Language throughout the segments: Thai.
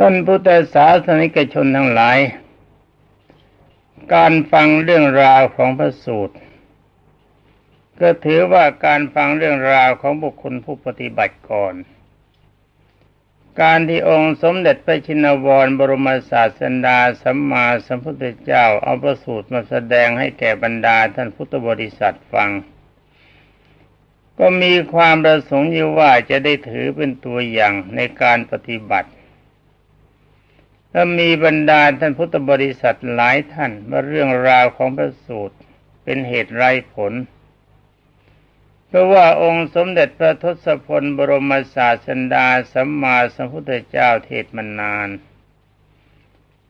ท่านพุทธศาสนิกชนทั้งหลาย การฟังเรื่องราวของพระสูตร ก็ถือว่าการฟังเรื่องราวของบุคคลผู้ปฏิบัติก่อน การที่องค์สมเด็จพระชินวรบรมศาสดาสัมมาสัมพุทธเจ้าเอาพระสูตรมาแสดงให้แก่บรรดาท่านพุทธบริษัทฟังก็มีความประสงค์อยู่ว่าจะได้ถือเป็นตัวอย่างในการปฏิบัติ และมีบรรดาท่านพุทธบริษัทหลายท่านว่าเรื่องราวของพระสูตรเป็นเหตุไรผล เพราะว่าองค์สมเด็จพระทศพลบรมศาสดาสัมมาสัมพุทธเจ้าเทศมานาน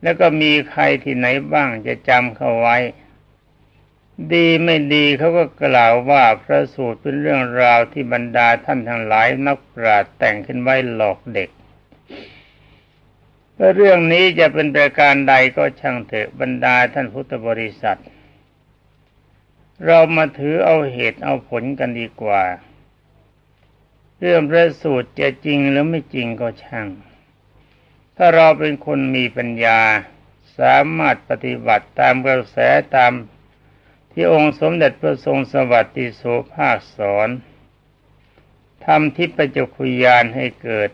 แล้วก็มีใครที่ไหนบ้างจะจำเขาไว้ ดีไม่ดีเขาก็กล่าวว่าพระสูตรเป็นเรื่องราวที่บรรดาท่านทั้งหลายนักปราชญ์แต่งขึ้นไว้หลอกเด็ก เรื่องนี้จะเป็นประการใดก็ช่างเถอะบรรดาท่านพุทธบริษัท เรามาถือเอาเหตุเอาผลกันดีกว่า เรื่องพระสูตรจะจริงหรือไม่จริงก็ช่าง ถ้าเราเป็นคนมีปัญญาสามารถปฏิบัติตามกระแสตามที่องค์สมเด็จพระทรงสวัสดิโสภาคสอนทำทิพจุคุยานให้เกิด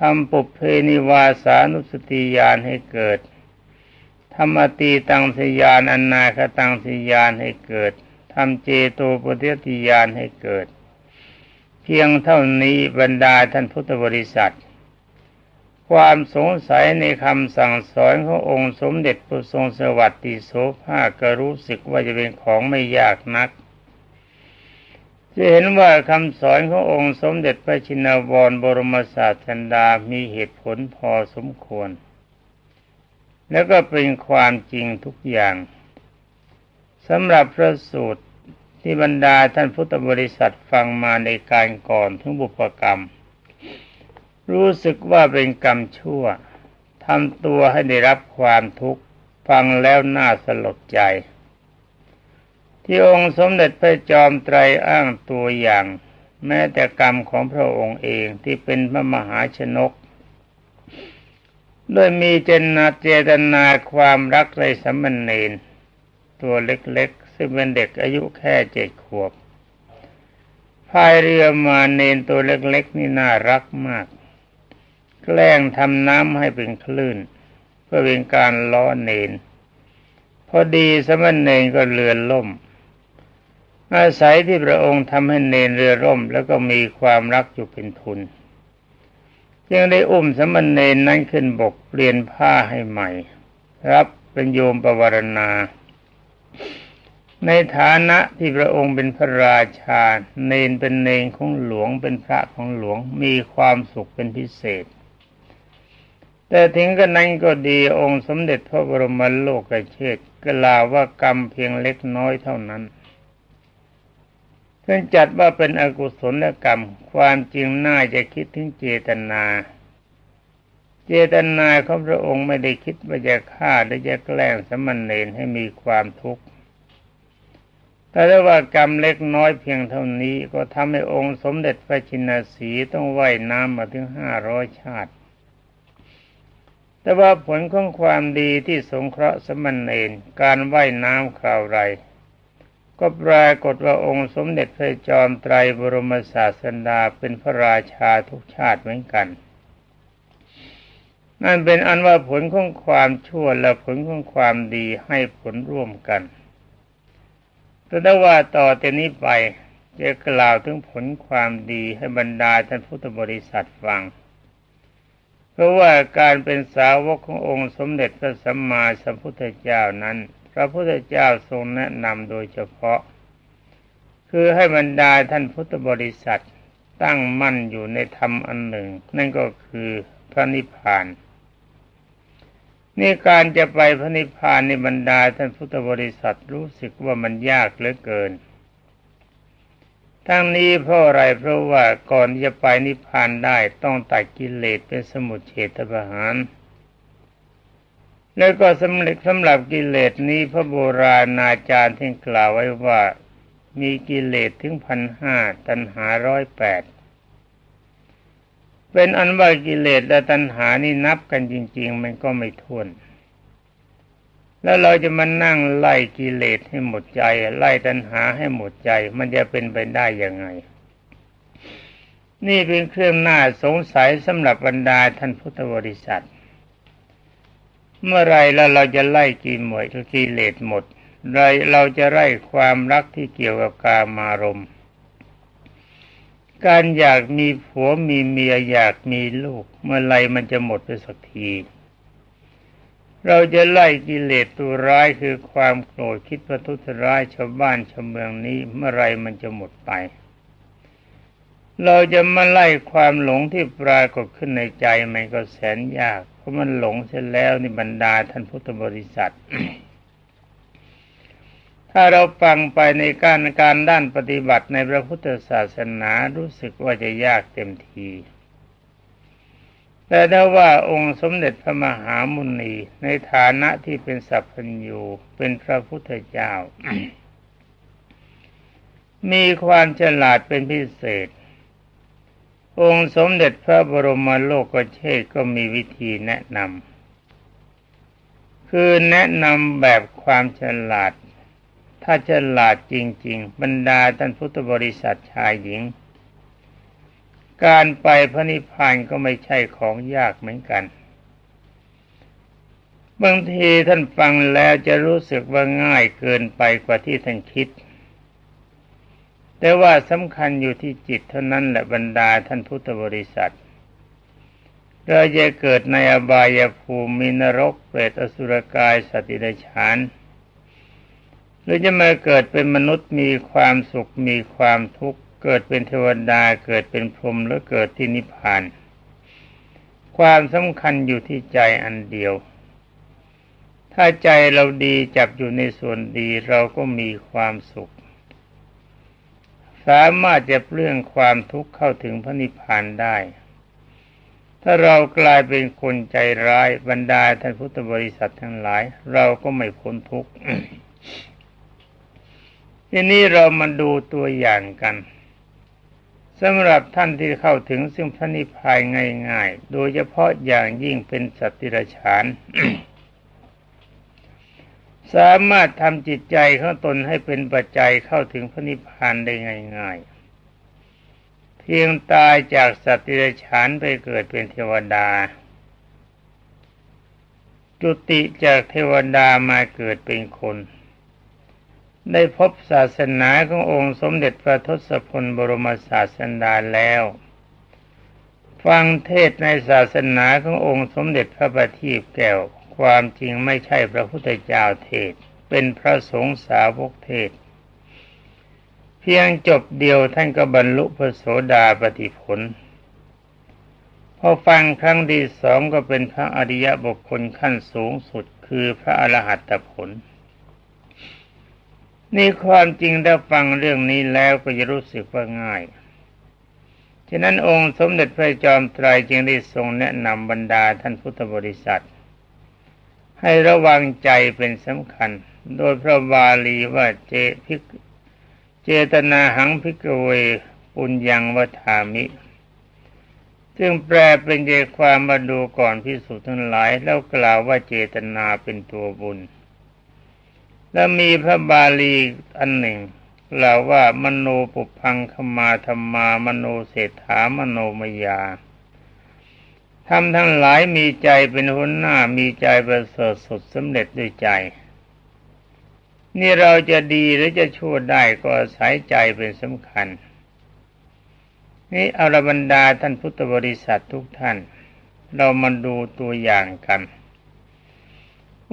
ทำปุเพนิวาสานุสติญาณให้เกิดทำอตีตังสยานอนาคตังสยานให้เกิดทำเจโตปฏิติญาณให้เกิด เพียงเท่านี้บรรดาท่านพุทธบริษัท ความสงสัยในคำสั่งสอนขององค์สมเด็จพระทรงสวัสดิโสภาก็รู้สึกว่าจะเป็นของไม่ยากนัก จะเห็นว่าคำสอนขององค์สมเด็จพระชินวรบรมศาสดามีเหตุผลพอสมควร แล้วก็เป็นความจริงทุกอย่างสำหรับพระสูตรที่บรรดาท่านพุทธบริษัทฟังมาในการก่อนถึงบุพกรรม รู้สึกว่าเป็นกรรมชั่วทำตัวให้ได้รับความทุกข์ ฟังแล้วน่าสลดใจ ที่องค์สมเด็จพระจอมไตรอ้างตัวอย่าง แม้แต่กรรมของพระองค์เองที่เป็นพระมหาชนกโดยมีเจตนาเจตนาความรักในสัมมเนนตัวเล็กๆ ซึ่งเป็นเด็กอายุแค่เจ็ดขวบพายเรือมาเนนตัวเล็กๆ นี่น่ารักมาก แกล้งทำน้ำให้เป็นคลื่น เพื่อเป็นการล้อเนน พอดีสมณเณรก็เรือล่ม อาศัยที่พระองค์ทำให้เนรเรือร่ม แล้วก็มีความรักอยู่เป็นทุนยังได้อุ้มสมณเณรนั้นขึ้นบกเปลี่ยนผ้าให้ใหม่ รับเป็นโยมประวรณา ในฐานะที่พระองค์เป็นพระราชา เนนเป็นเนนของหลวงเป็นพระของหลวงมีความสุขเป็นพิเศษ แต่ถึงกระนั้นก็ดีองค์สมเด็จพระบรมโลกเชษกล่าวว่ากรรมเพียงเล็กน้อยเท่านั้น ซึ่งจัดว่าเป็นอกุศลกรรม ความจริงน่าจะคิดถึงเจตนา เจตนาของพระองค์ไม่ได้คิดว่าจะฆ่าหรือจะแกล้งสมณเณรให้มีความทุกข์แต่ว่ากรรมเล็กน้อยเพียงเท่านี้ก็ทำให้องค์สมเด็จพระชินสีต้องว่ายน้ำมาถึงห้าร้อยชาติ แต่ว่าผลของความดีที่สงเคราะห์สมณเณรการว่ายน้ำคราวไร ก็ปรากฏว่าองค์สมเด็จพระจอมไตรบรมศาสดาเป็นพระราชาทุกชาติเหมือนกัน นั่นเป็นอันว่าผลของความชั่วและผลของความดีให้ผลร่วมกันแต่ได้ว่าต่อแต่นี้ไปจะกล่าวถึงผลความดีให้บรรดาท่านพุทธบริษัทฟัง เพราะว่าการเป็นสาวกขององค์สมเด็จพระสัมมาสัมพุทธเจ้านั้น พระพุทธเจ้าทรงแนะนำโดยเฉพาะ คือให้บรรดาท่านพุทธบริษัทตั้งมั่นอยู่ในธรรมอันหนึ่ง นั่นก็คือพระนิพพานนี่การจะไปพระนิพพานในบรรดาท่านพุทธบริษัทรู้สึกว่ามันยากเหลือเกิน ทั้งนี้เพราะอะไรเพราะว่าก่อนจะไปนิพพานได้ต้องตัดกิเลสเป็นสมุทเฉทประหาร แล้วก็สำเร็จสำหรับกิเลสนี้พระโบราณอาจารย์ที่กล่าวไว้ว่ามีกิเลสถึงพันห้าตันหาร้อยแปดเป็นอันว่ากิเลสและตัณหานี่นับกันจริง ๆ มันก็ไม่ท้วน แล้วเราจะมานั่งไล่กิเลสให้หมดใจ ไล่ตัณหาให้หมดใจ มันจะเป็นไปได้ยังไง นี่เป็นเครื่องหน่าสงสัยสำหรับบรรดาท่านพุทธบริษัท เมื่อไรแล้วเราจะไล่กิหมดกิเลสหมดไรเราจะไล่ความรักที่เกี่ยวกับกามารมณ์ การอยากมีผัวมีเมียอยากมีลูก เมื่อไรมันจะหมดไปสักที เราจะไล่กิเลสตัวร้ายคือความโกรธคิดประทุษร้ายชาวบ้านชาวเมืองนี้เมื่อไรมันจะหมดไป เราจะมาไล่ความหลงที่ปรากฏขึ้นในใจมันก็แสนยาก เพราะมันหลงเสร็จแล้วในบรรดาท่านพุทธบริษัท ถ้าเราฟังไปในการการด้านปฏิบัติในพระพุทธศาสนารู้สึกว่าจะยากเต็มทีแต่ถ้าว่าองค์สมเด็จพระมหามุนีในฐานะที่เป็นสัพพัญญูเป็นพระพุทธเจ้า มีความฉลาดเป็นพิเศษ องค์สมเด็จพระบรมโลกเชษก็มีวิธีแนะนำคือแนะนำแบบความฉลาด ถ้าฉลาดจริง ๆ บรรดาท่านพุทธบริษัทชายหญิง การไปพระนิพพานก็ไม่ใช่ของยากเหมือนกันบางทีท่านฟังแล้วจะรู้สึกว่าง่ายเกินไปกว่าที่ท่านคิด แต่ว่าสำคัญอยู่ที่จิตเท่านั้นแหละบรรดาท่านพุทธบริษัทเราจะเกิดในอบายภูมิมนรกเปรตอสุรกายสติเดชานหรือจะมาเกิดเป็นมนุษย์มีความสุขมีความทุกข์เกิดเป็นเทวดาเกิดเป็นพรหมหรือเกิดที่นิพพาน ความสำคัญอยู่ที่ใจอันเดียว ถ้าใจเราดีจับอยู่ในส่วนดีเราก็มีความสุข สามารถจะเปลื้องความทุกข์เข้าถึงพระนิพพานได้ ถ้าเรากลายเป็นคนใจร้ายบรรดาท่านพุทธบริษัททั้งหลาย เราก็ไม่พ้นทุกข์ทีนี้เรามาดูตัวอย่างกันสำหรับท่านที่เข้าถึงซึ่งพระนิพพานง่าย ๆ โดยเฉพาะอย่างยิ่งเป็นสัตว์ติรฉาน สามารถทำจิตใจของตนให้เป็นปัจจัยเข้าถึงพระนิพพานได้ง่าย ๆ เพียงตายจากสัตว์ติรฉานไปเกิดเป็นเทวดา จุติจากเทวดามาเกิดเป็นคน ได้พบศาสนาขององค์สมเด็จพระทศพลบรมศาสดาแล้ว ฟังเทศในศาสนาขององค์สมเด็จพระบัณฑิตแก้ว ความจริงไม่ใช่พระพุทธเจ้าเทศ เป็นพระสงฆ์สาวกเทศ เพียงจบเดียวท่านก็บรรลุพระโสดาปฏิผล พอฟังครั้งที่สองก็เป็นพระอริยบุคคลขั้นสูงสุดคือพระอรหัตผลนี่ความจริงถ้าฟังเรื่องนี้แล้วก็จะรู้สึกว่าง่าย ฉะนั้นองค์สมเด็จพระจอมไตรจึงได้ทรงแนะนำบรรดาท่านพุทธบริษัท ให้ระวังใจเป็นสำคัญ โดยพระบาลีว่าเจพิกเจตนาหังพิกเวปุญญังวัฏามิ ซึ่งแปลเป็นใจความมาดูก่อนพิสูจน์ทั้งหลาย แล้วกล่าวว่าเจตนาเป็นตัวบุญ และมีพระบาลีอันหนึ่งกล่าวว่ามโนปุพังคมาธรรมามโนเศรษฐามโนมยา ทำทั้งหลายมีใจเป็นหัวหน้ามีใจประเสริฐสุดสำเร็จด้วยใจ นี่เราจะดีหรือจะชั่วได้ก็อาศัยใจเป็นสำคัญ นี่อรบรรดาท่านพุทธบริษัททุกท่าน เรามาดูตัวอย่างกัน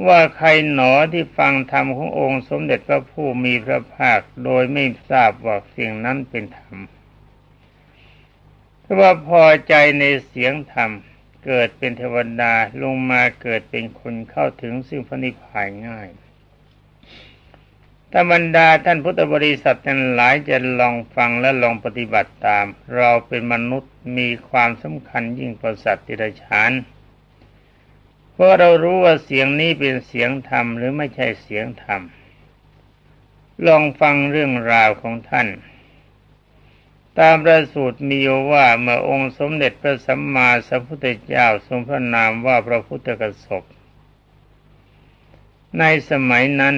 ว่าใครหนอที่ฟังธรรมขององค์สมเด็จพระผู้มีพระภาคโดยไม่ทราบว่าสิ่งนั้นเป็นธรรมถ้าว่าพอใจในเสียงธรรม เกิดเป็นเทวดาลงมาเกิดเป็นคนเข้าถึงซึ่งพระนิพพานง่ายธรรมดาท่านพุทธบริษัททั้งหลายจะลองฟังและลองปฏิบัติตาม เราเป็นมนุษย์มีความสำคัญยิ่งประสัตว์ติรฉานเพราะเรารู้ว่าเสียงนี้เป็นเสียงธรรมหรือไม่ใช่เสียงธรรม ลองฟังเรื่องราวของท่าน ตามประสูตรมีว่าเมื่อองค์สมเด็จพระสัมมาสัมพุทธเจ้าทรงพระนามว่าพระพุทธกสบในสมัยนั้น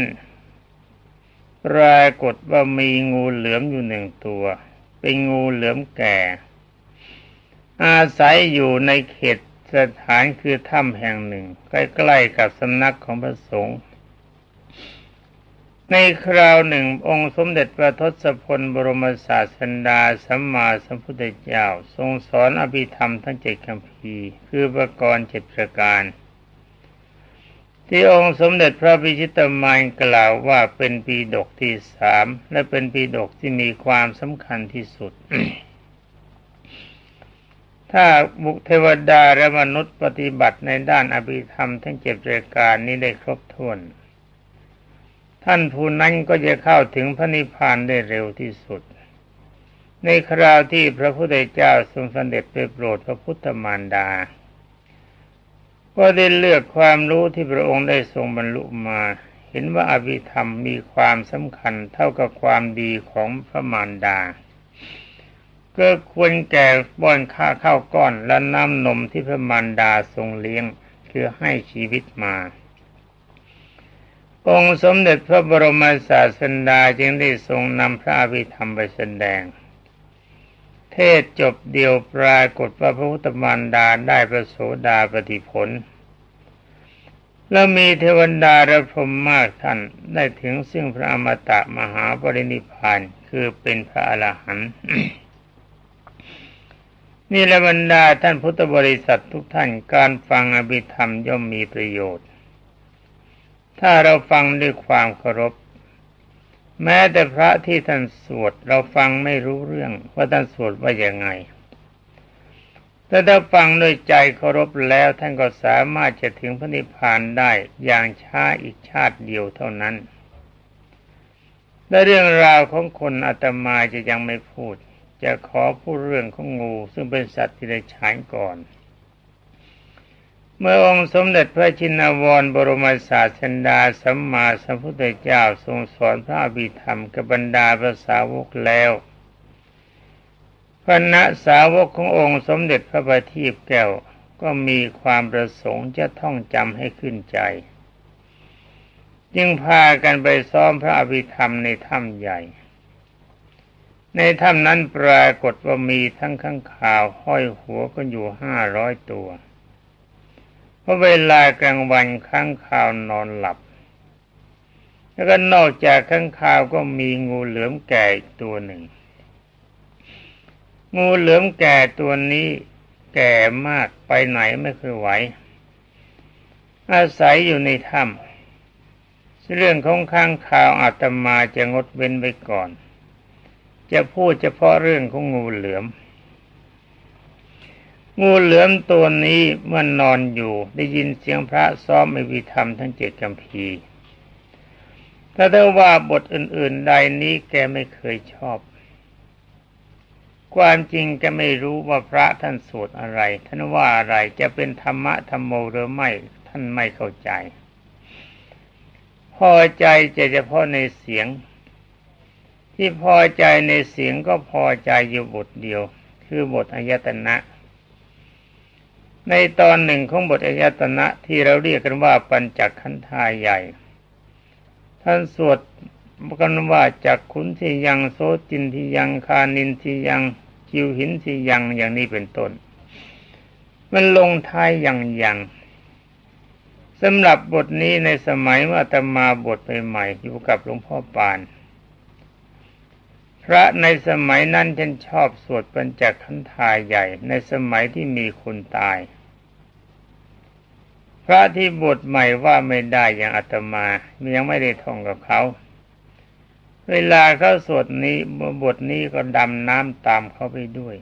ปรากฏว่ามีงูเหลือมอยู่หนึ่งตัว เป็นงูเหลือมแก่ อาศัยอยู่ในเขตสถานคือถ้ำแห่งหนึ่ง ใกล้ๆกับสำนักของพระสงฆ์ ในคราวหนึ่งองค์สมเด็จพระทศพลบรมศาสดาสัมมาสัมพุทธเจ้า ทรงสอนอภิธรรมทั้งเจ็ดคำพีคือประกรณ์เจ็ดประการ ที่องค์สมเด็จพระพิชิตมารกล่าวว่าเป็นปีดกที่สามและเป็นปีดกที่มีความสำคัญที่สุด ถ้าบุคเทวดาและมนุษย์ปฏิบัติในด้านอภิธรรมทั้งเจ็ดประการนี้ได้ครบถ้วน ท่านผู้นั้นก็จะเข้าถึงพระนิพพานได้เร็วที่สุด ในคราวที่พระพุทธเจ้าทรงสเสด็จไปโปรดพระพุทธมารดา ก็ได้เลือกความรู้ที่พระองค์ได้ทรงบรรลุมา เห็นว่าอภิธรรมมีความสำคัญเท่ากับความดีของพระมารดาก็ควรแก่บ้อนข้าข้าวก้อนและน้ำนมที่พระมารดาทรงเลี้ยง คือให้ชีวิตมา องค์สมเด็จพระบรมศาสดาจึงได้ทรงนำพระอภิธรรมไปแสดง เทศจบเดียวปรากฏว่าพระพุทธมารดาได้ประโสดาปฏิผล แล้วมีเทวดาระพรมมากท่านได้ถึงซึ่งพระอมตะมหาปรินิพานคือเป็นพระอรหันต์นี่ละบรรดาท่านพุทธบริษัททุกท่านการฟังอภิธรรมย่อมมีประโยชน์ ถ้าเราฟังด้วยความเคารพ แม้แต่พระที่ท่านสวด เราฟังไม่รู้เรื่องว่าท่านสวดว่าอย่างไงแต่ถ้าฟังด้วยใจเคารพแล้วท่านก็สามารถจะถึงพระนิพพานได้อย่างช้าอีกชาติเดียวเท่านั้น และเรื่องราวของคนอาตมาจะยังไม่พูด จะขอพูดเรื่องของงูซึ่งเป็นสัตว์ที่ได้ฉายก่อน เมื่อองค์สมเด็จพระชินวรบรมศาสดาสัมมาสัมพุทธเจ้าทรงสอนพระอภิธรรมกับบรรดาภาษาวกแล้วคณะสาวกขององค์สมเด็จพระบัณฑิตแก้วก็มีความประสงค์จะท่องจำให้ขึ้นใจ จึงพากันไปซ้อมพระอภิธรรมในถ้ำใหญ่ ในถ้ำนั้นปรากฏว่ามีทั้งข้างข่าวห้อยหัวกันอยู่ห้าร้อยตัว ราะเวลากลางวันข้างข่าวนอนหลับ แล้วก็นอกจากข้างข่าวก็มีงูเหลือมแก่ตัวหนึ่ง งูเหลือมแก่ตัวนี้แก่มากไปไหนไม่เคยไหว อาศัยอยู่ในถ้ำเรื่องของข้างข่าวอาตมาจะงดเว้นไว้ก่อน จะพูดเฉพาะเรื่องของงูเหลือม งูเหลือมตัวนี้เมื่อนนอนอยู่ได้ยินเสียงพระซ้อมไม่วิธรรมทั้งเจ็ดจำพีถ้าได้ว่าบทอื่น ๆ ใดนี้แกไม่เคยชอบ ความจริงแกไม่รู้ว่าพระท่านสวดอะไร ท่านว่าอะไรจะเป็นธรรมะธรรมโมหรือไม่ท่านไม่เข้าใจ พอใจจะเฉพาะในเสียง ที่พอใจในเสียงก็พอใจอยู่บทเดียว คือบทอายตนะ ในตอนหนึ่งของบทอายตนะที่เราเรียกกันว่าปัญจขันธายใหญ่ ท่านสวดกันว่าจากขุนที่ยังโซจินที่ยังคานินที่ยังคิวหินที่ยังอย่างนี้เป็นต้น มันลงท้ายอย่างยังสำหรับบทนี้ในสมัยเมื่อตมาบทใหม่ๆอยู่กับหลวงพ่อปาน พระในสมัยนั้นฉันชอบสวดปัญจขันธายใหญ่ในสมัยที่มีคนตาย พระที่บทใหม่ว่าไม่ได้อย่างอาตมายังไม่ได้ท่องกับเขา เวลาเขาสวดนี้บทนี้ก็ดำน้ำตามเขาไปด้วย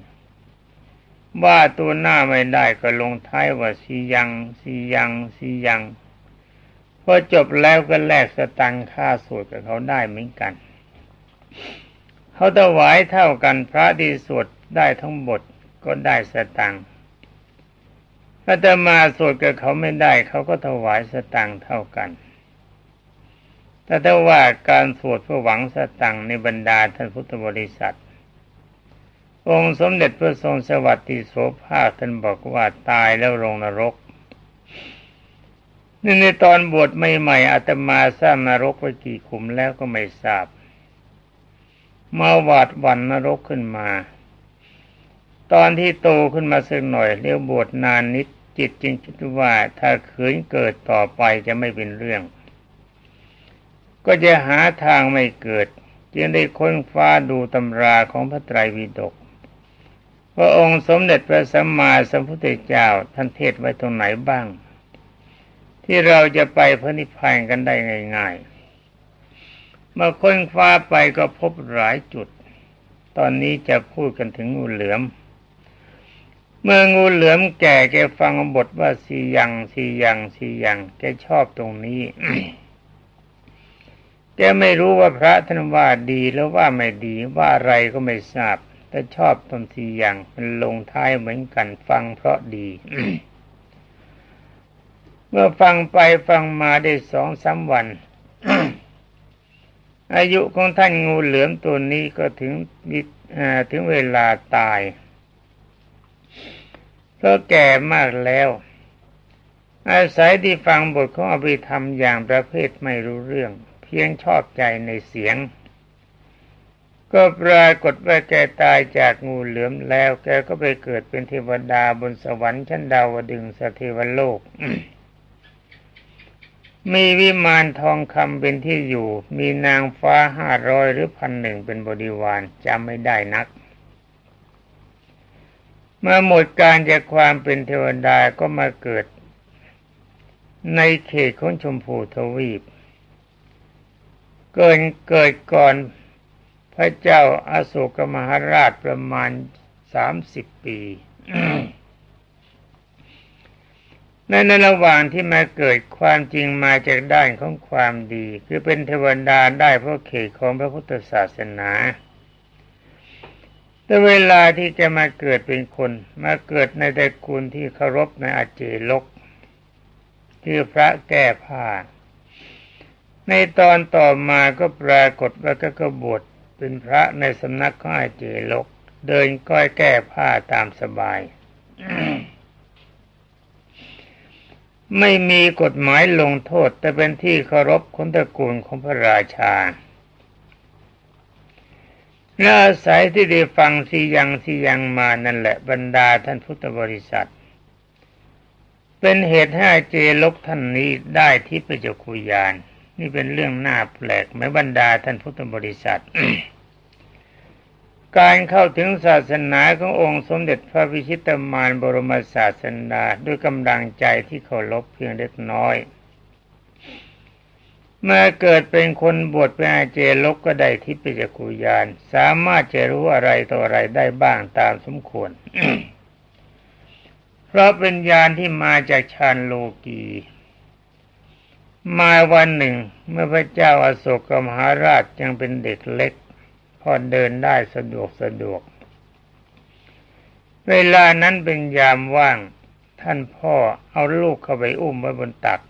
ว่าตัวหน้าไม่ได้ก็ลงท้ายว่าสียังสียังสียังพอจบแล้วก็แลกสตังค่าสวดกับเขาได้เหมือนกัน เขาถวายเท่ากันพระที่สวดได้ทั้งบทก็ได้สตังค์ถ้าจะมาสวดกับเขาไม่ได้ เขาก็ถวายสตังค์เท่ากันแต่ถ้าว่าการสวดเพื่อหวังสตังค์ในบรรดาท่านพุทธบริษัท องค์สมเด็จพระทรงสวัสดิโสภาคท่านบอกว่าตายแล้วลงนรกนี่ในตอนบวชใหม่ๆอาตมาสร้างนรกไว้กี่ขุมแล้วก็ไม่ทราบ มาหวาดวันนรกขึ้นมา ตอนที่โตขึ้นมาสักหน่อยเรียกบวชนานนิดจิตจึงคิดว่าถ้าขืนเกิดต่อไปจะไม่เป็นเรื่อง ก็จะหาทางไม่เกิด จึงได้ค้นฟ้าดูตำราของพระไตรปิฎกพระองค์สมเด็จพระสัมมาสัมพุทธเจ้าท่านเทศไว้ตรงไหนบ้าง ที่เราจะไปพระนิพพานกันได้ง่ายๆ เมื่อค้นฟ้าไปก็พบหลายจุด ตอนนี้จะพูดกันถึงงูเหลือม เมื่องูเหลือมแก่แกฟังบทว่าสียังสียังสียังแกชอบตรงนี้แกไม่รู้ว่าพระท่านว่าดีแล้วว่าไม่ดีว่าอะไรก็ไม่ทราบ แต่ชอบตรงสียังมันลงท้ายเหมือนกันฟังเพราะดีเมื่อฟังไปฟังมาได้สองสาวัน อายุของท่านงูเหลือมตัวนี้ก็ถึงถึงเวลาตายเพราะแก่มากแล้ว อาศัยที่ฟังบทของอภิธรรมอย่างประเภทไม่รู้เรื่อง เพียงชอบใจในเสียง ก็ปรากฏว่าแกตายจากงูเหลือมแล้ว แกก็ไปเกิดเป็นเทวดาบนสวรรค์ชั้นดาวดึงสเทวโลก มีวิมานทองคำเป็นที่อยู่ มีนางฟ้าห้าร้อยหรือพันหนึ่งเป็นบริวารจำไม่ได้นัก เมื่อหมดการจากความเป็นเทวดาก็มาเกิด ในเขตของชมพูทวีป เกินเกิดก่อนพระเจ้าอาโศกมหาราชประมาณสามสิบปี ในในระหว่างที่มาเกิดความจริงมาจากด้านของความดี คือเป็นเทวดาได้เพราะเขตของพระพุทธศาสนา แต่เวลาที่จะมาเกิดเป็นคน มาเกิดในตระกูลที่เคารพในอาเจลก คือพระแก้ผ้าในตอนต่อมาก็ปรากฏว่าก็กบฏเป็นพระในสำนักของอาเจลก เดินก้อยแก้ผ้าตามสบาย ไม่มีกฎหมายลงโทษ แต่เป็นที่เคารพคนตระกูลของพระราชาและอายที่ได้ฟังสียังสียังมานั่นแหละบรรดาท่านพุทธบริษัท เป็นเหตุให้เจลกท่านนี้ได้ที่ประจกุยาน นี่เป็นเรื่องน่าแปลกไหมบรรดาท่านพุทธบริษัท การเข้าถึงศาสนาขององค์สมเด็จพระวิชิตมารบรมศาสดาด้วยกำลังใจที่เคารพเพียงเล็กน้อย เมื่อเกิดเป็นคนบวชเป็นอาเจลกก็ได้ทิพยจักุยาน สามารถจะรู้อะไรต่ออะไรได้บ้างตามสมควร เพราะเป็นญาณที่มาจากชานโลกีมาวันหนึ่ง เมื่อพระเจ้าอาโศกมหาราชยังเป็นเด็กเล็ก พอเดินได้สะดวกสะดวก เวลานั้นเป็นยามว่าง ท่านพ่อเอาลูกเข้าไปอุ้มไว้บนตัก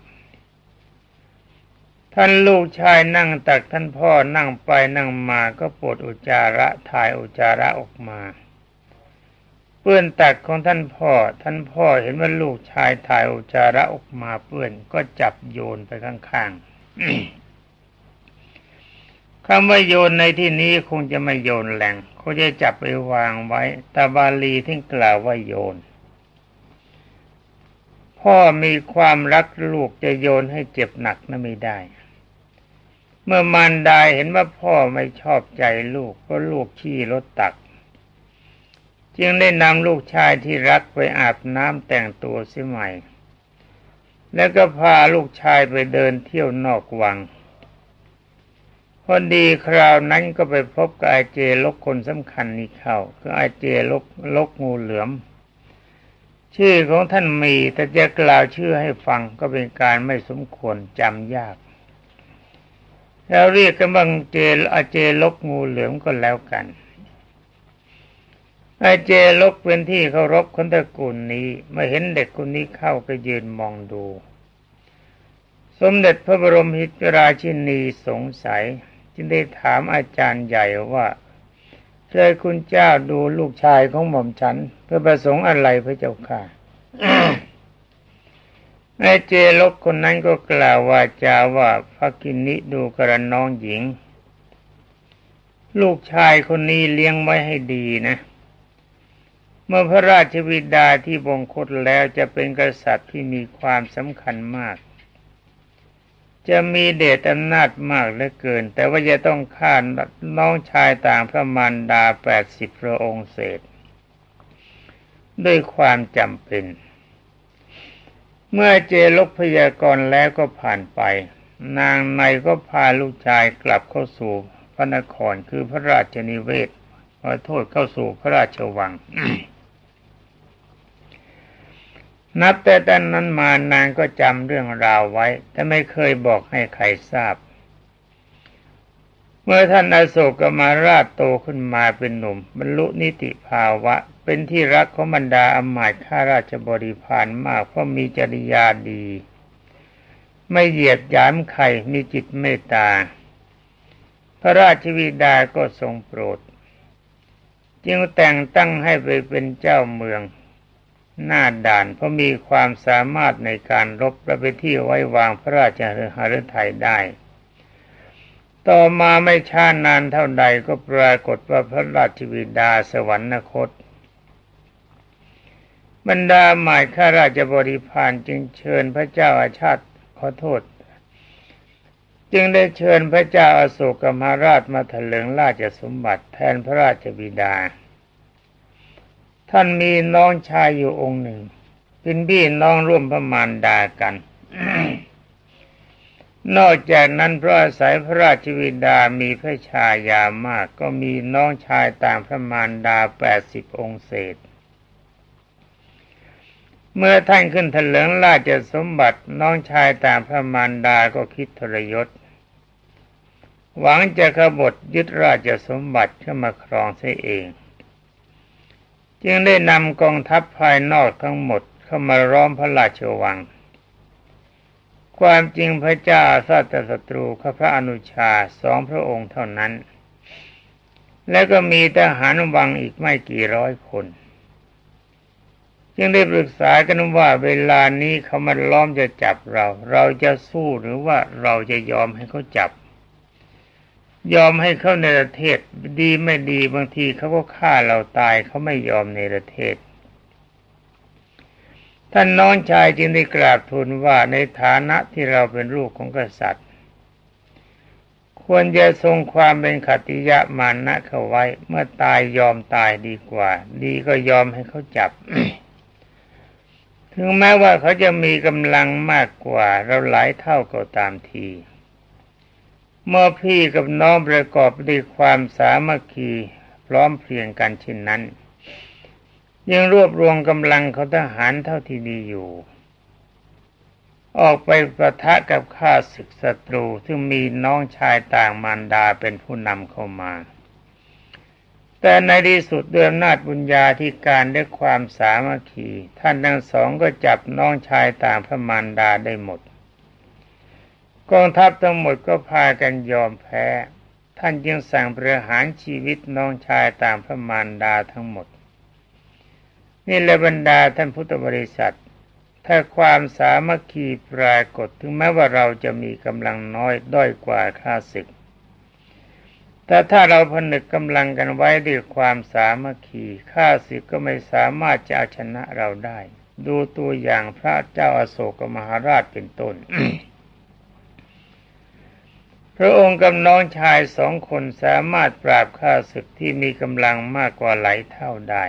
ท่านลูกชายนั่งตักท่านพ่อนั่งไปนั่งมาก็ปวดอุจจาระถ่ายอุจจาระออกมาเปื้อนตักของท่านพ่อ ท่านพ่อเห็นว่าลูกชายถ่ายอุจจาระออกมาเปื้อนก็จับโยนไปข้างๆ คำว่าโยนในที่นี้คงจะไม่โยนแหลงเขาจะจับไปวางไว้ตาบาลีที่กล่าวว่าโยน พ่อมีความรักลูกจะโยนให้เจ็บหนักนั้นไม่ได้ เมื่อมารดาเห็นว่าพ่อไม่ชอบใจลูกก็ลูกขี้รถตัก จึงได้นำลูกชายที่รักไปอาบน้ำแต่งตัวเสียใหม่ แล้วก็พาลูกชายไปเดินเที่ยวนอกวัง พอดีคราวนั้นก็ไปพบกับไอเจลกคนสำคัญนี้เข้าคือไอเจลกลกงูเหลือม ชื่อของท่านมีแต่จะกล่าวชื่อให้ฟังก็เป็นการไม่สมควรจำยาก เราเรียกกันว่าเจลอเจลกงูเหลือมก็แล้วกันไอเจลกเป็นที่เคารพคนตระกูลนี้เมื่อเห็นเด็กคนนี้เข้าก็ยืนมองดู สมเด็จพระบรมหิตราชินีสงสัย จึงได้ถามอาจารย์ใหญ่ว่าเชิญคุณเจ้าดูลูกชายของหม่อมฉัน เพื่อประสงค์อะไรพระเจ้าค่ะแม่เจลกคนนั้นก็กล่าวว่าจาว่าพระกินิดูกระน้องหญิง ลูกชายคนนี้เลี้ยงไว้ให้ดีนะ เมื่อพระราชวิดาที่บงคตแล้วจะเป็นกษัตริย์ที่มีความสำคัญมาก จะมีเดชอำนาจมากเหลือเกิน แต่ว่าจะต้องฆ่าน้องชายต่างพระมารดาแปดสิบพระองค์เศษ ด้วยความจำเป็น เมื่อเจลกพยากรแล้วก็ผ่านไป นางในก็พาลูกชายกลับเข้าสู่พระนครคือพระราชนิเวศขอโทษเข้าสู่พระราชวัง นับแต่ตอนนั้นมานางก็จำเรื่องราวไว้ แต่ไม่เคยบอกให้ใครทราบ เมื่อท่านอโศกมาราชโตขึ้นมาเป็นหนุ่ม บรรลุนิติภาวะ เป็นที่รักของบรรดาอมาตย์ข้าราชบริพารมากเพราะมีจริยาดี ไม่เหยียดหยามใครมีจิตเมตตา พระราชวิดาก็ทรงโปรด จึงแต่งตั้งให้ไปเป็นเจ้าเมือง หน้าด่านเพราะมีความสามารถในการรบและไปที่ไว้วางพระราชหฤทัยได้ ต่อมาไม่ช้านานเท่าใดก็ปรากฏว่าพระราชวิดาสวรรคต บรรดาหมายข้าราชบริพารจึงเชิญพระเจ้าอาชาติขอโทษ จึงได้เชิญพระเจ้าอาโศกมหาราชมาถลิงราชสมบัติแทนพระราชบิดา ท่านมีน้องชายอยู่องค์หนึ่งเป็นพี่น้องร่วมพระมารดากัน นอกจากนั้นพระอาศัยพระราชวิดามีพระชายามาก ก็มีน้องชายต่างพระมารดาแปดสิบองค์เศษ เมื่อท่านขึ้นถลิงราชสมบัติน้องชายต่างพระมารดาก็คิดทรยศ หวังจะขบฏยึดราชสมบัติขึ้นมาครองเสียเอง จึงได้นำกองทัพภายนอกทั้งหมดเข้ามาร้อมพระราชวัง ความจริงพระเจ้าสัตศัตรูข้าพระอนุชาสองพระองค์เท่านั้น แล้วก็มีทหารวังอีกไม่กี่ร้อยคน จึงได้ปรึกษากันว่าเวลานี้เขามาล้อมจะจับเรา เราจะสู้หรือว่าเราจะยอมให้เขาจับ ยอมให้เขาในประเทศดีไม่ดีบางทีเขาก็ฆ่าเราตายเขาไม่ยอมในประเทศ ท่านน้องชายจึงได้กราบทูลว่าในฐานะที่เราเป็นลูกของกษัตริย์ ควรจะทรงความเป็นขติยะมานะเข้าไว้ เมื่อตายยอมตายดีกว่า ดีก็ยอมให้เขาจับ ถึงแม้ว่าเขาจะมีกำลังมากกว่าเราหลายเท่าก็ตามที เมื่อพี่กับน้องประกอบด้วยความสามัคคีพร้อมเพรียงกันเช่นนั้น ยังรวบรวมกำลังเขาทหารเท่าที่มีอยู่ ออกไปประทะกับข้าศึกศัตรูซึ่งมีน้องชายต่างมารดาเป็นผู้นำเข้ามา แต่ในที่สุดด้วยอำนาจบุญญาธิการด้วยความสามัคคีท่านทั้งสองก็จับน้องชายต่างพระมารดาได้หมด กองทัพทั้งหมดก็พากันยอมแพ้ ท่านจึงสั่งประหารชีวิตน้องชายตางพระมารดาทั้งหมด นี่แหละบรรดาท่านพุทธบริษัท ถ้าความสามัคคีปรากฏถึงแม้ว่าเราจะมีกำลังน้อยด้อยกว่าข้าศึก แต่ถ้าเราผนึกกำลังกันไว้ด้วยความสามัคคีข้าศึกก็ไม่สามารถจะเอาชนะเราได้ ดูตัวอย่างพระเจ้าอาโศกมหาราชเป็นต้น พระองค์กับน้องชายสองคนสามารถปราบข้าศึกที่มีกำลังมากกว่าหลายเท่าได้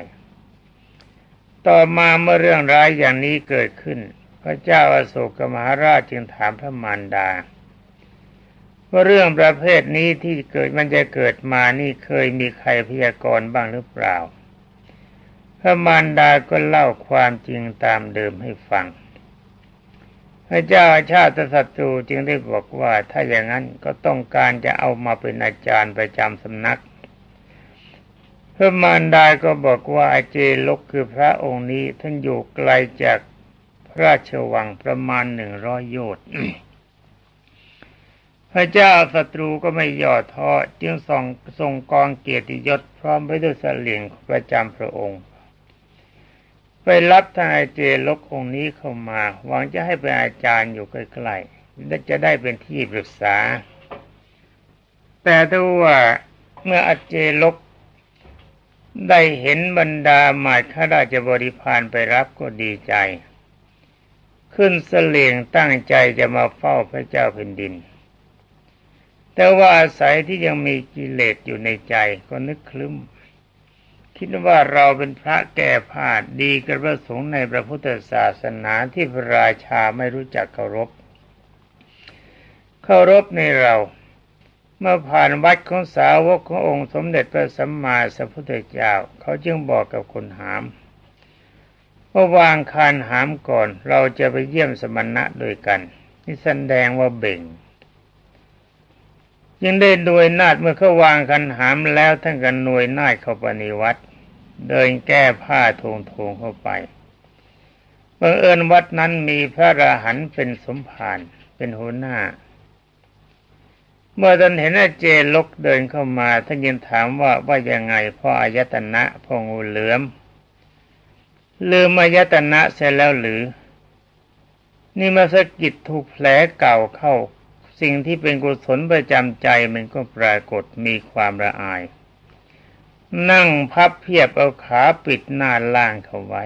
ต่อมาเมื่อเรื่องร้ายอย่างนี้เกิดขึ้น พระเจ้าอาโศกมหาราชจึงถามพระมารดาว่าเรื่องประเภทนี้ที่เกิดมันจะเกิดมานี่เคยมีใครพยากรณ์บ้างหรือเปล่า พระมารดาก็เล่าความจริงตามเดิมให้ฟัง พระเจ้าอาชาติศัตรูจึงได้บอกว่าถ้าอย่างนั้นก็ต้องการจะเอามาเป็นอาจารย์ประจำสำนักพระมารดาก็บอกว่าอาเจลกคือพระองค์นี้ท่านอยู่ไกลจากพระราชวังประมาณหนึ่งร้อยโยชน์พระเจ้าศัตรูก็ไม่ย่อท้อจึงส่งส่งกองเกียรติยศพร้อมไปด้วยเสลียงประจำพระองค์ รับทนายเจลกองค์นี้เข้ามาหวังจะให้เป็นอาจารย์อยู่ใกล้ๆและจะได้เป็นที่ปรึกษา แต่ถ้าว่าเมื่ออาเจลกได้เห็นบรรดาหมายข้าราชบริพารไปรับก็ดีใจ ขึ้นเสลียงตั้งใจจะมาเฝ้าพระเจ้าแผ่นดิน แต่ว่าอาศัยที่ยังมีกิเลสอยู่ในใจก็นึกคลึ้ม คิดว่าเราเป็นพระแก่พาดดีกระประสงค์ในพระพุทธศาสนาที่พระราชาไม่รู้จักเคารพ เคารพในเรา เมื่อผ่านวัดของสาวกขององค์สมเด็จพระสัมมาสัมพุทธเจ้า เขาจึงบอกกับคนหามว่าวางคานหามก่อน เราจะไปเยี่ยมสมณะด้วยกัน นี่แสดงว่าเบ่งยังได้ดวยนาดเมื่อเขาวางคันหามแล้วท่านกันหน่วยนาดเข้าไปในวัด เดินแก้ผ้าทงทงเข้าไปบังเอิญวัดนั้นมีพระราหันเป็นสมภารเป็นหัวหน้า เมื่อท่านเห็นอาเจลกเดินเข้ามาท่านยังถามว่าว่ายังไงพ่ออายตนะพ่องูเหลือม ลืมอายตนะเสร็จแล้วหรือ นี่มาสกิดถูกแผลเก่าเข้า สิ่งที่เป็นกุศลประจำใจมันก็ปรากฏมีความละอาย นั่งพับเพียบเอาขาปิดหน้าล่างเขาไว้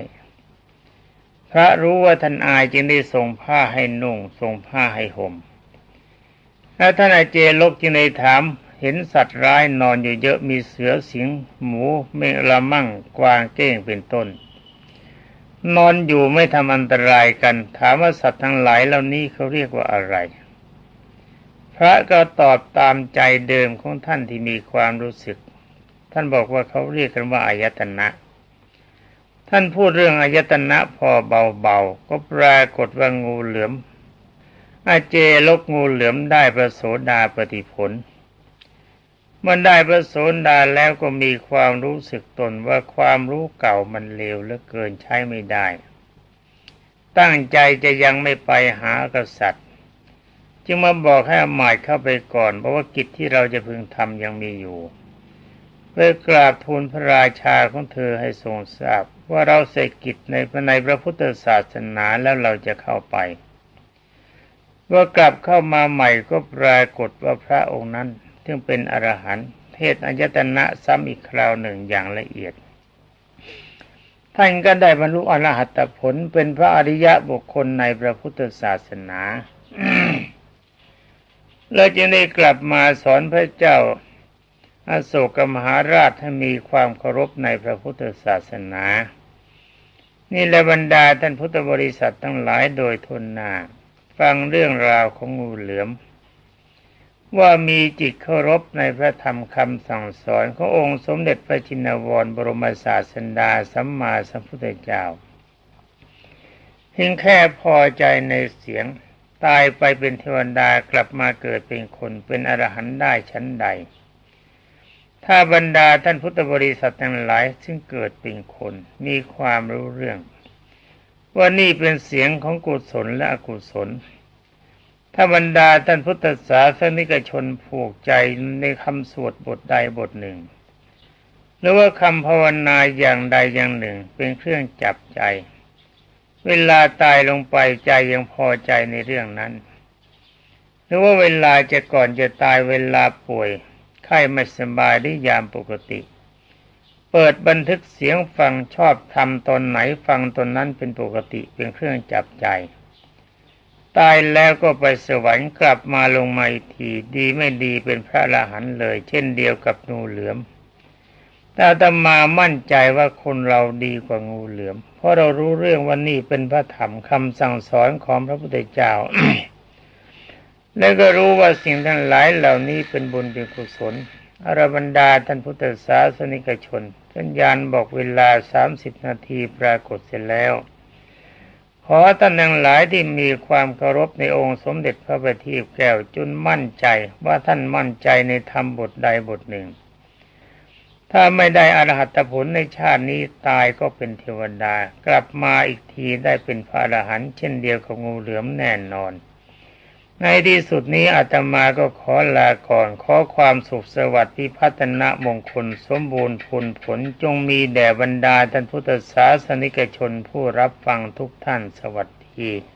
พระรู้ว่าท่านอายจึงได้ส่งผ้าให้นุ่งส่งผ้าให้ห่มแล้วท่านอาเจลกจึงได้ถามเห็นสัตว์ร้ายนอนอยู่เยอะมีเสือสิงหมูเมละมั่งกวางเก้งเป็นต้น นอนอยู่ไม่ทำอันตรายกัน ถามว่าสัตว์ทั้งหลายเหล่านี้เขาเรียกว่าอะไร พระก็ตอบตามใจเดิมของท่านที่มีความรู้สึก ท่านบอกว่าเขาเรียกกันว่าอายตนะ ท่านพูดเรื่องอายตนะพอเบาๆ ก็ปรากฏว่างูเหลือม อาเจลกงูเหลือมได้ประโสดาปฏิผลมื่อได้ประโสดาแล้วก็มีความรู้สึกตนว่าความรู้เก่ามันเลวเหลือเกินใช้ไม่ได้ ตั้งใจจะยังไม่ไปหากษัตริย์จึงมาบอกให้อมาตเข้าไปก่อน เพราะว่ากิจที่เราจะพึงทำยังมีอยู่ เพื่อกราบทูลพระราชาของเธอให้ทรงทราบ ว่าเราเสร็จกิจในในพระพุทธศาสนาแล้วเราจะเข้าไปว่ากลับเข้ามาใหม่ก็ปรากฏว่าพระองค์นั้น ซึ่งเป็นอรหันต์เทศอัญตนะซ้ำอีกคราวหนึ่งอย่างละเอียดท่านก็ได้บรรลุอรหัตผลเป็นพระอริยะบุคคลในพระพุทธศาสนา แล้วจึงได้กลับมาสอนพระเจ้า อาโศกมหาราชให้มีความเคารพในพระพุทธศาสนา นี่และบรรดาท่านพุทธบริษัททั้งหลายโดยทนนาฟังเรื่องราวของงูเหลือม ว่ามีจิตเคารพในพระธรรมคำสั่งสอนขององค์สมเด็จพระจินวรบรมศาสดาสัมมาสัมพุทธเจ้าเพียงแค่พอใจในเสียงตายไปเป็นเทวดากลับมาเกิดเป็นคนเป็นอรหันต์ได้ชั้นใด ถ้าบรรดาท่านพุทธบริษัททั้งหลายซึ่งเกิดเป็นคนมีความรู้เรื่อง ว่านี่เป็นเสียงของกุศลและอกุศล ถ้าบรรดาท่านพุทธศาสนิกชนผูกใจในคำสวดบทใดบทหนึ่ง หรือว่าคำภาวนาอย่างใดอย่างหนึ่งเป็นเครื่องจับใจ เวลาตายลงไปใจยังพอใจในเรื่องนั้น หรือว่าเวลาจะก่อนจะตายเวลาป่วย ไข้ไม่สบายหรือยามปกติ เปิดบันทึกเสียงฟังชอบทำตนไหนฟังตนนั้นเป็นปกติเป็นเครื่องจับใจ ตายแล้วก็ไปสวรรค์กลับมาลงมาอีกทีดีไม่ดีเป็นพระอรหันเลย เช่นเดียวกับนูเหลือมแต่ตมามั่นใจว่าคนเราดีกว่างูเหลือม เพราะเรารู้เรื่องว่านี่เป็นพระธรรมคำสั่งสอนของพระพุทธเจ้า แล้วก็รู้ว่าสิ่งทั้งหลายเหล่านี้เป็นบุญเป็นกุศลอรบรรดาท่านพุทธศาสนิกชน สัญญาณบอกเวลาสามสิบนาทีปรากฏเสร็จแล้ว ขอท่านทั้งหลายที่มีความเคารพในองค์สมเด็จพระบัณฑิตแก้วจนมั่นใจว่าท่านมั่นใจในธรรมบทใดบทหนึ่ง ถ้าไม่ได้อรหัตผลในชาตินี้ตายก็เป็นเทวดา กลับมาอีกทีได้เป็นพระอรหันต์เช่นเดียวกับงูเหลือมแน่นอน ในที่สุดนี้อาตมาก็ขอลาก่อนขอความสุขสวัสดิ์พิพัฒนมงคลสมบูรณ์ผลผลจงมีแด่บรรดาท่านพุทธศาสนิกชนผู้รับฟังทุกท่านสวัสดี